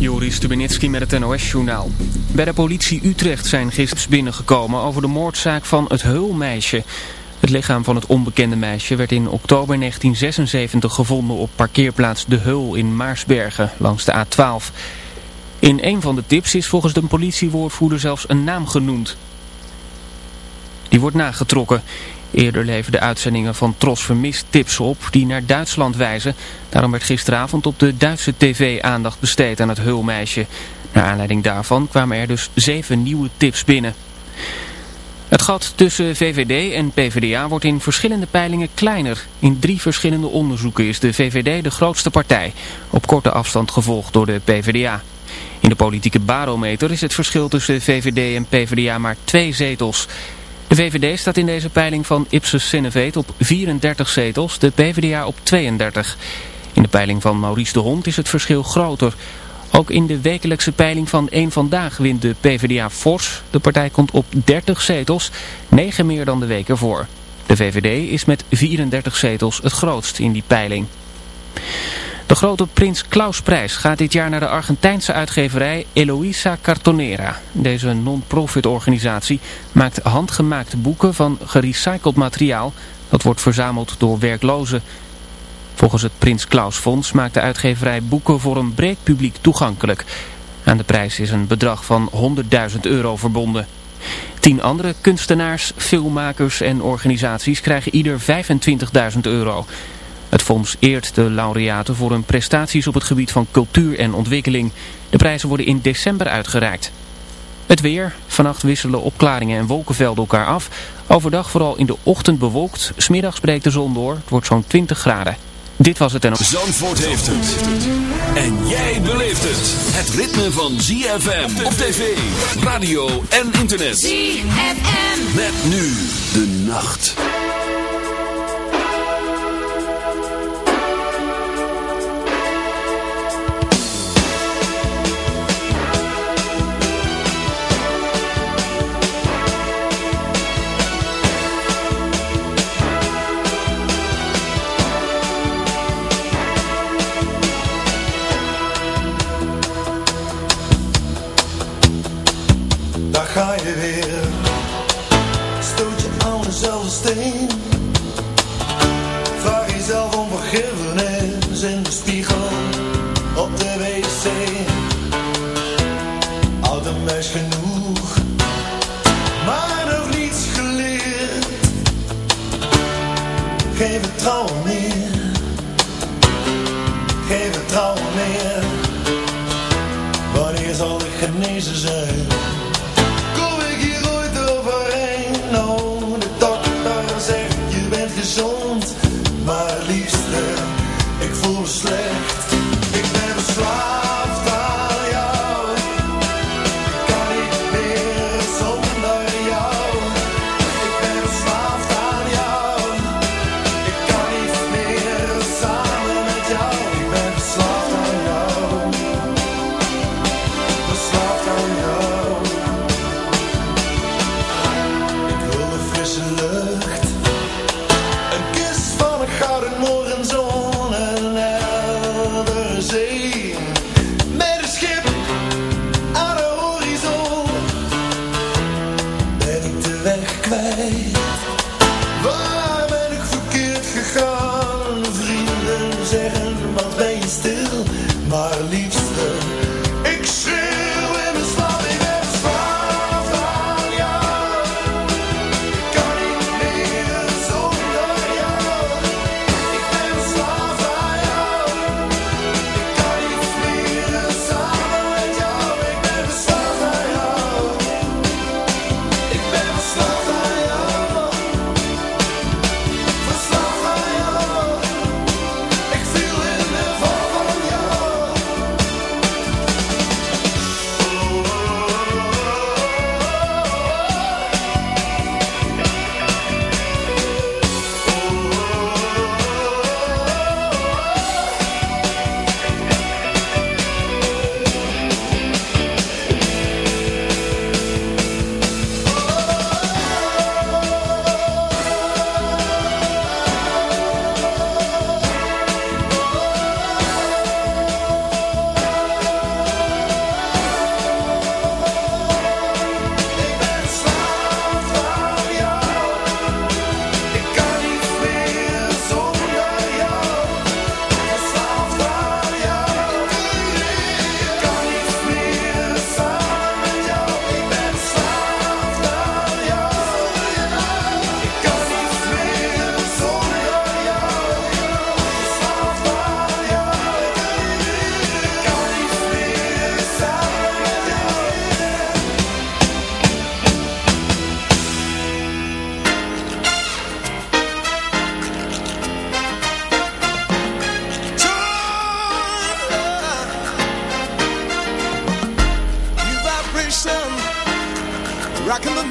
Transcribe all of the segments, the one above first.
Joris Stubenitski met het NOS-journaal. Bij de politie Utrecht zijn gisteren binnengekomen over de moordzaak van het Heulmeisje. Het lichaam van het onbekende meisje werd in oktober 1976 gevonden op parkeerplaats De Heul in Maarsbergen langs de A12. In een van de tips is volgens de politiewoordvoerder zelfs een naam genoemd. Die wordt nagetrokken. Eerder leverden uitzendingen van Tros Vermist tips op die naar Duitsland wijzen. Daarom werd gisteravond op de Duitse tv aandacht besteed aan het Heulmeisje. Naar aanleiding daarvan kwamen er dus zeven nieuwe tips binnen. Het gat tussen VVD en PvdA wordt in verschillende peilingen kleiner. In drie verschillende onderzoeken is de VVD de grootste partij, op korte afstand gevolgd door de PvdA. In de politieke barometer is het verschil tussen VVD en PvdA maar twee zetels. De VVD staat in deze peiling van Ipsos Sineveet op 34 zetels, de PvdA op 32. In de peiling van Maurice de Hond is het verschil groter. Ook in de wekelijkse peiling van 1 Vandaag wint de PvdA fors. De partij komt op 30 zetels, 9 meer dan de week ervoor. De VVD is met 34 zetels het grootst in die peiling. De grote Prins Klausprijs gaat dit jaar naar de Argentijnse uitgeverij Eloisa Cartonera. Deze non-profit organisatie maakt handgemaakte boeken van gerecycled materiaal dat wordt verzameld door werklozen. Volgens het Prins Klaus Fonds maakt de uitgeverij boeken voor een breed publiek toegankelijk. Aan de prijs is een bedrag van 100.000 euro verbonden. Tien andere kunstenaars, filmmakers en organisaties krijgen ieder 25.000 euro. Het fonds eert de laureaten voor hun prestaties op het gebied van cultuur en ontwikkeling. De prijzen worden in december uitgereikt. Het weer. Vannacht wisselen opklaringen en wolkenvelden elkaar af. Overdag vooral in de ochtend bewolkt. Smiddags breekt de zon door. Het wordt zo'n 20 graden. Dit was het en... Zandvoort heeft het. En jij beleeft het. Het ritme van ZFM op tv, radio en internet. ZFM. Met nu de nacht.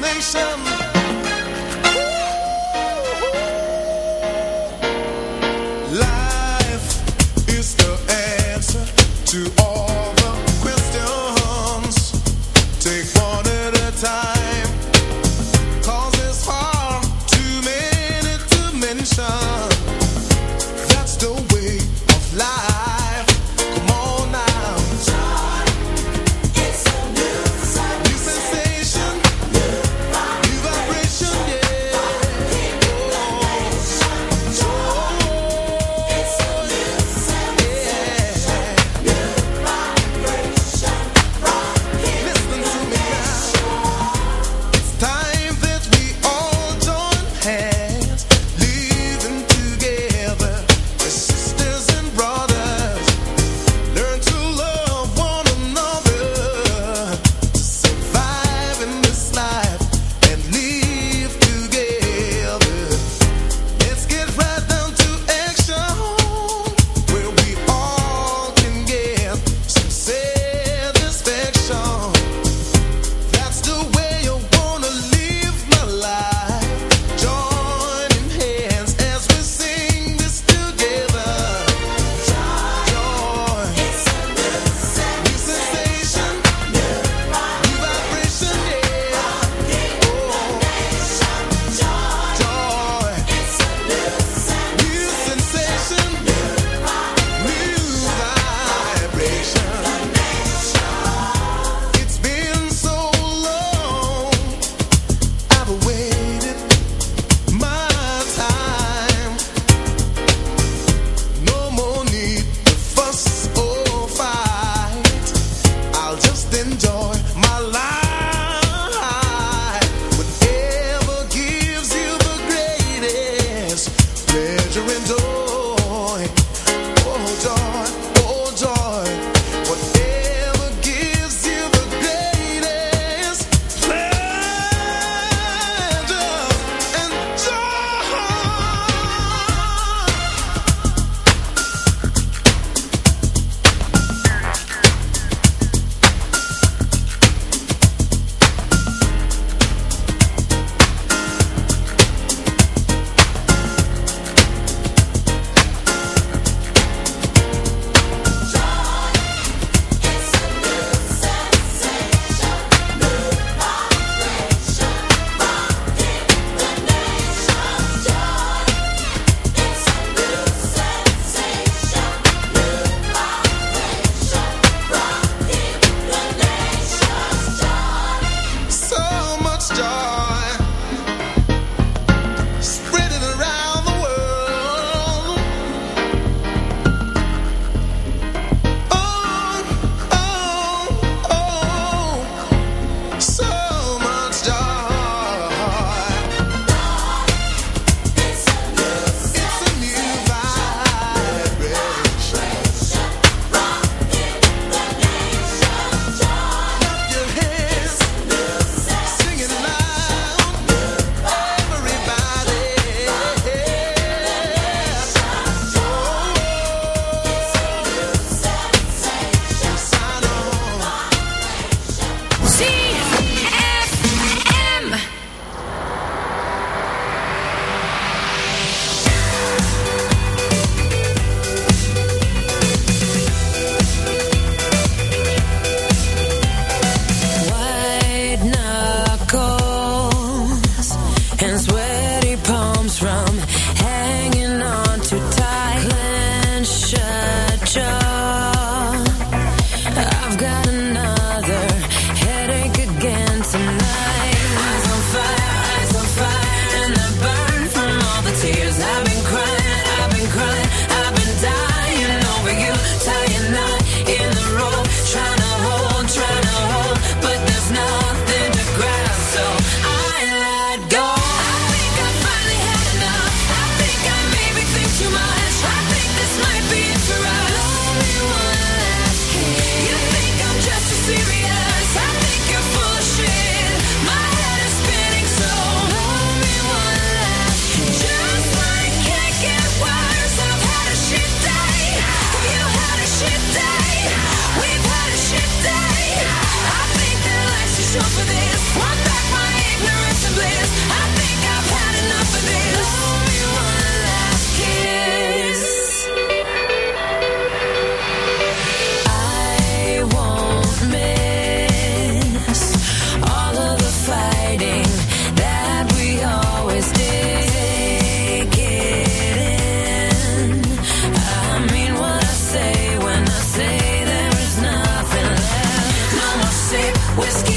nation whiskey.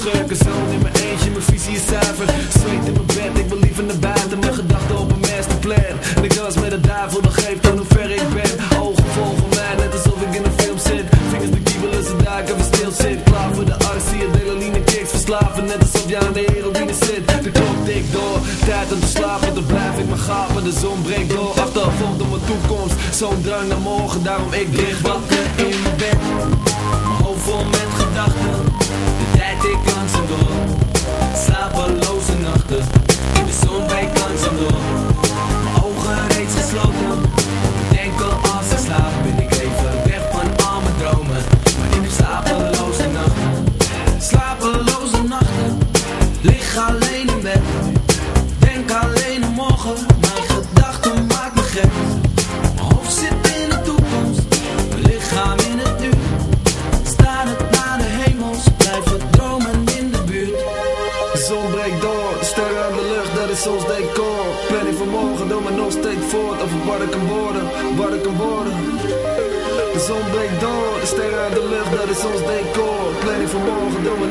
schurken zon in mijn eentje, mijn visie is zuiver. Zweet in mijn bed, ik wil liever naar buiten. Mijn gedachten op een masterplan. En ik dans met de duivel, dat geeft aan hoe ver ik ben. Ogen volgen mij, net alsof ik in een film zit. Vingers de kiebelen, ze duiken, we stil zit. Klaar voor de arts, zie adrenaline kicks. Verslaven, net alsof jij aan de heroïne zit. De klok tikt door, tijd om te slapen. Dan blijf ik maar gapen, de zon breekt door. Achtervolgd op mijn toekomst, zo'n drang naar morgen. Daarom ik lig wat in mijn bed.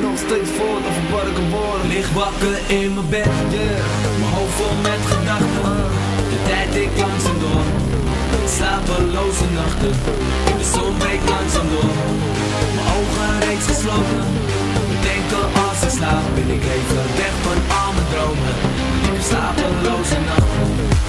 Nog steeds voort Over wat ik kan worden Lig wakker in mijn bed, yeah Mijn hoofd vol met gedachten. De tijd ik langzaam door. Slapeloze nachten. De zon breekt langzaam door. Mijn ogen reeds gesloten. Denken als ik slaap Ben ik even weg van al mijn dromen. Ik slapeloze nachten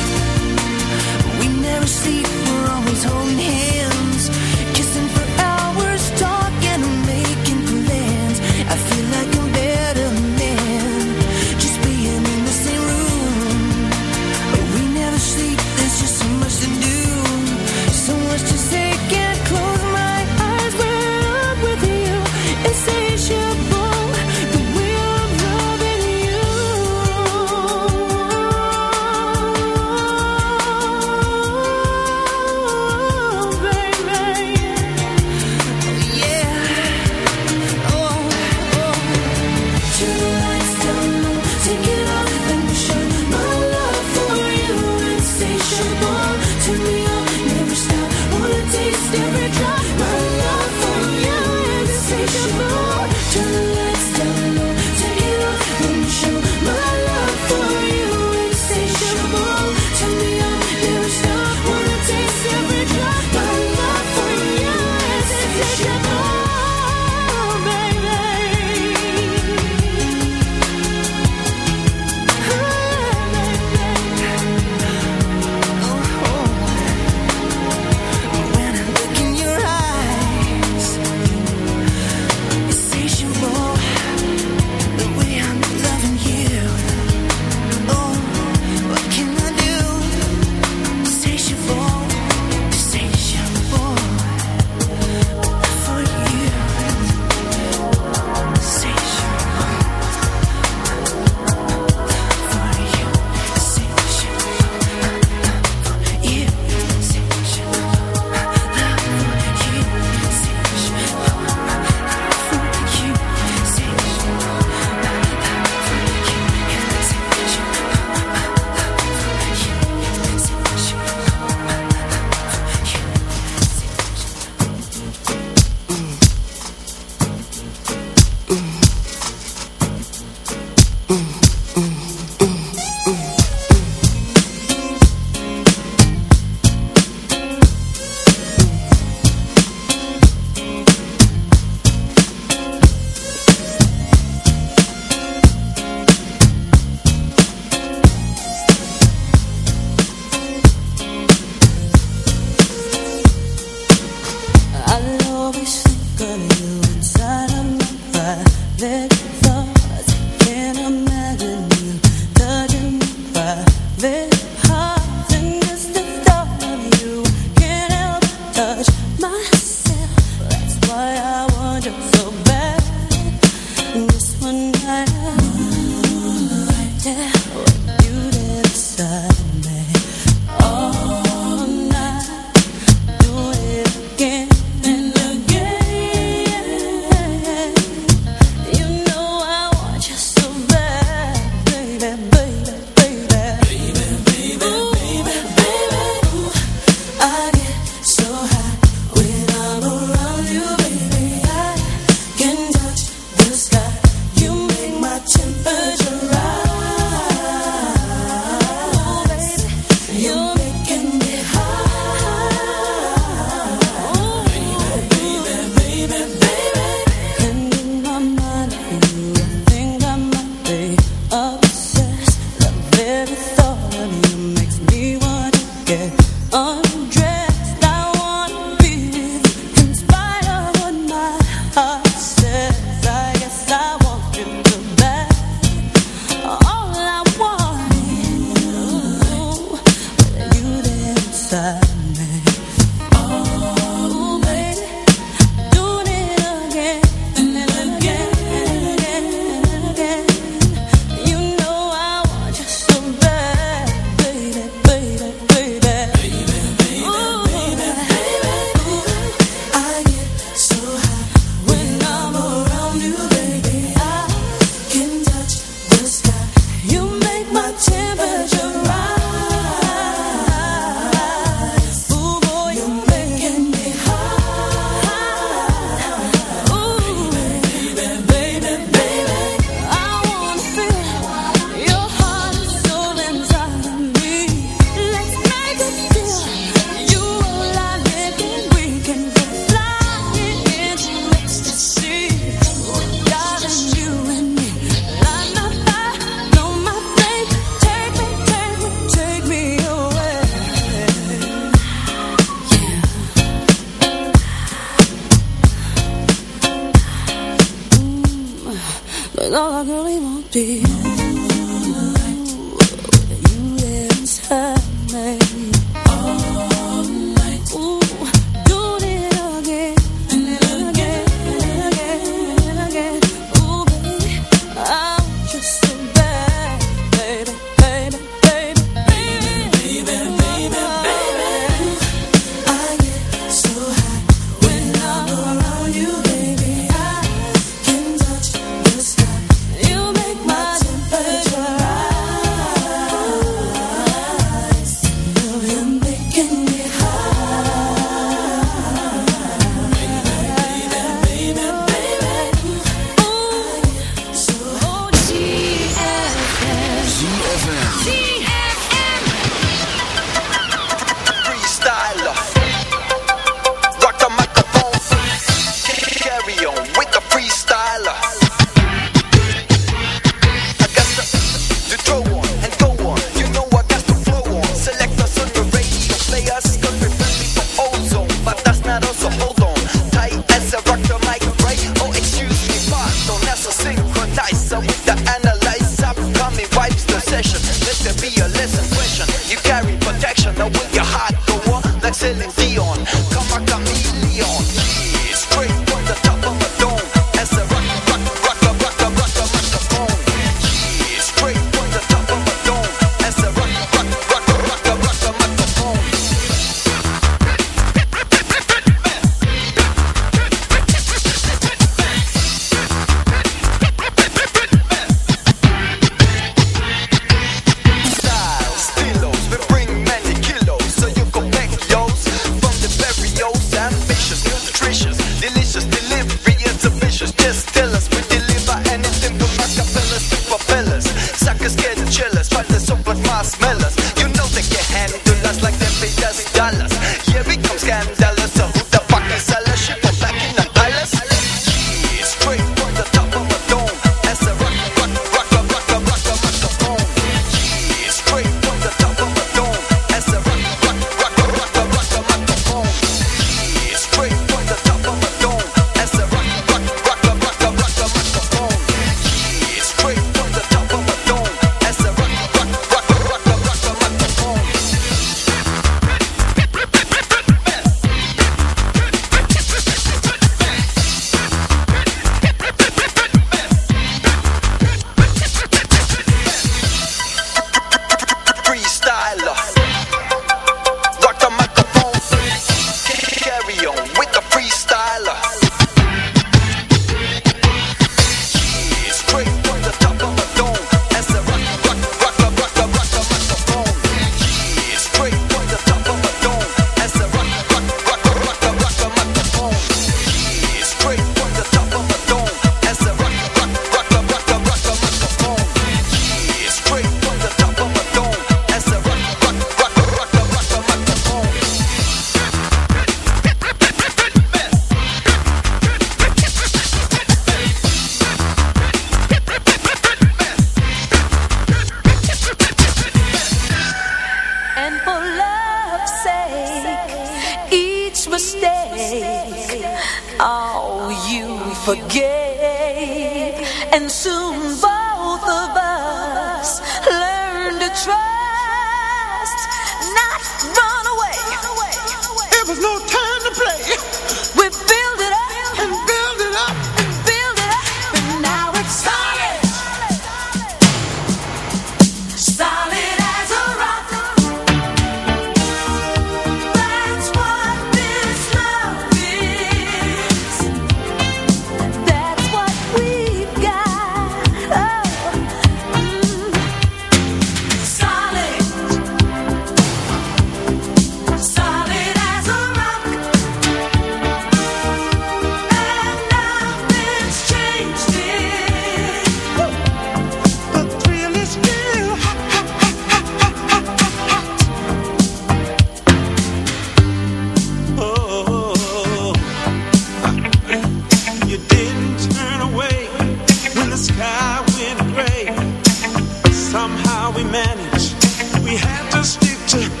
Chip.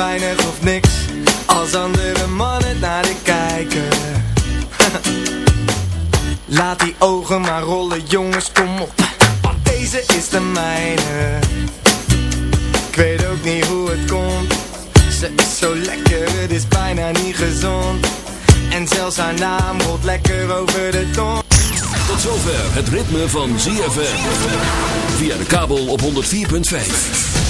weinig of niks als andere mannen naar de kijken. Laat die ogen maar rollen, jongens, kom op. Want deze is de mijne. Ik weet ook niet hoe het komt. Ze is zo lekker, het is bijna niet gezond. En zelfs haar naam rolt lekker over de tong. Tot zover het ritme van ZFM. Via de kabel op 104.5.